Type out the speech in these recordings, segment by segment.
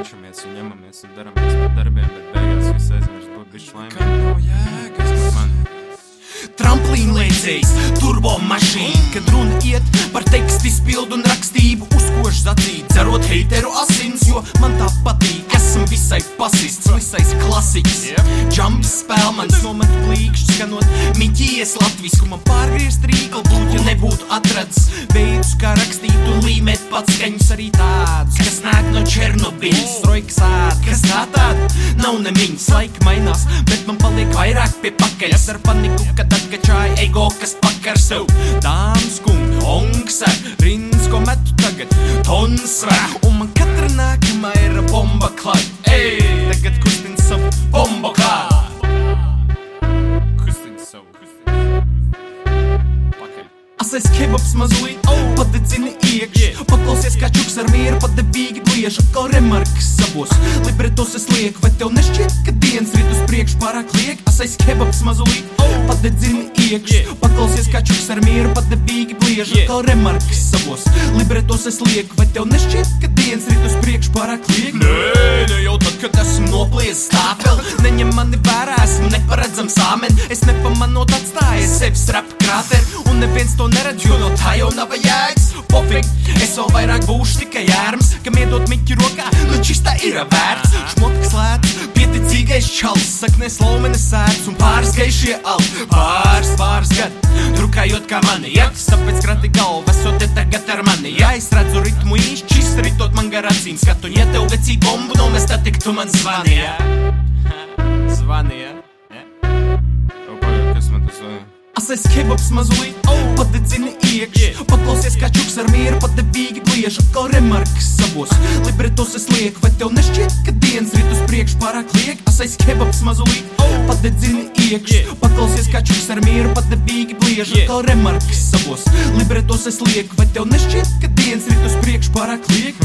cenšamies un ņemamies un daramies par darbiem, bet beigās viss aizmirst būt bišķi laimīgi. Tramplīna lēcējs, turbo mašīna, kad runa iet par tekstu izpildu un rakstību, uzkoš zacīt, cerot heiteru asins, jo man tā patīk. Esmu visai pasists, visais klasiks. Jumps spēl mans nomet plīkšķis, skanot miķies latvisku, man pārgriezt rīklu būtu, nebūtu atrads veidus, kā rakstīt un līmēt pats skaņus arī tādus, kas nāk no Černobiļas, trojkas ād, kas tā tāda, nav nemiņas, laika mainās, bet man paliek vairāk pie pakaļas ar paniku, kad atkačāja ego, kas pakar sev. Dāmas kungi, ongs ar rins, ko metu tagad, tons vēl, un man katra nākamā ir bomba klāt. Ej, tagad kustin savu bombu klāt. kustini savu, kustini. Pakaļ. Asais kebabs mazliet, bliež. Atkal remarks savos libretos es lieku. Vai tev nešķiet, ka dienas rīt uz priekšu pārāk liek? Asais kebabs mazliet, oh. padedzini iekšā. Paklausies, kā čuks ar mieru, padevīgi bliež. Atkal remarks savos libretos es lieku. Vai tev nešķiet, ka dienas rīt uz priekšu pārāk liek? Nē, ne jau tad, kad esmu noplies stāpeli. Neņem mani vērā, esmu neparedzams āmen. Es nepamanot atstāju sevi strap krāteri. Un neviens to neredz, jo no tā jau nav jēgas. Ir vērts. Šmotks lēts, pieticīgais čals, saknes laumenes sēdz un pāris gaišie al. Pāris, pāris gadi, drukājot kā mani. Jaks, tāpēc krati galva, esot te tagad ar mani. Ja es redzu ritmu īšķi, ritot man gar acīm. Skatu, ja tev vecī bombu nomest, tad tik tu man zvani. Ja? Zvanīja. Asais kebabs mazliet, oh. padedzini iekšā. Paklausies, kā čuks ar mieru, padevīgi bliež. Atkal remarks savos libretos es lieku. Vai tev nešķiet, ka dienas rīt uz priekšu pārāk liek? Asais kebabs mazliet, oh. padedzini iekšā. Paklausies, kā čuks ar mieru, padevīgi bliež. Atkal remarks savos libretos es lieku. Vai tev nešķiet, ka dienas rīt uz priekšu pārāk liek?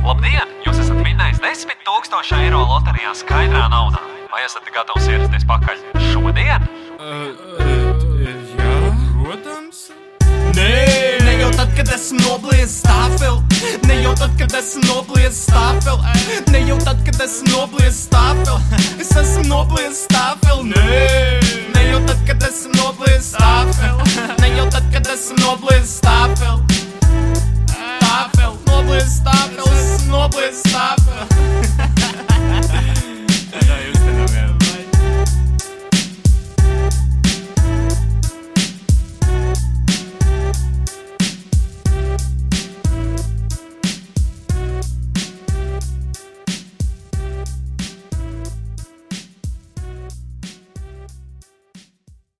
Labdien! Jūs esat vinnējis 10 000 eiro loterijā skaidrā naudā. Vai esat gatavs ierasties pakaļ šodien? Uh, uh, Protams. Nē, ne jau tad, kad esmu nobliezis stāveli. Ne jau tad, kad esmu nobliezis stāveli. Ne jau tad, kad esmu nobliezis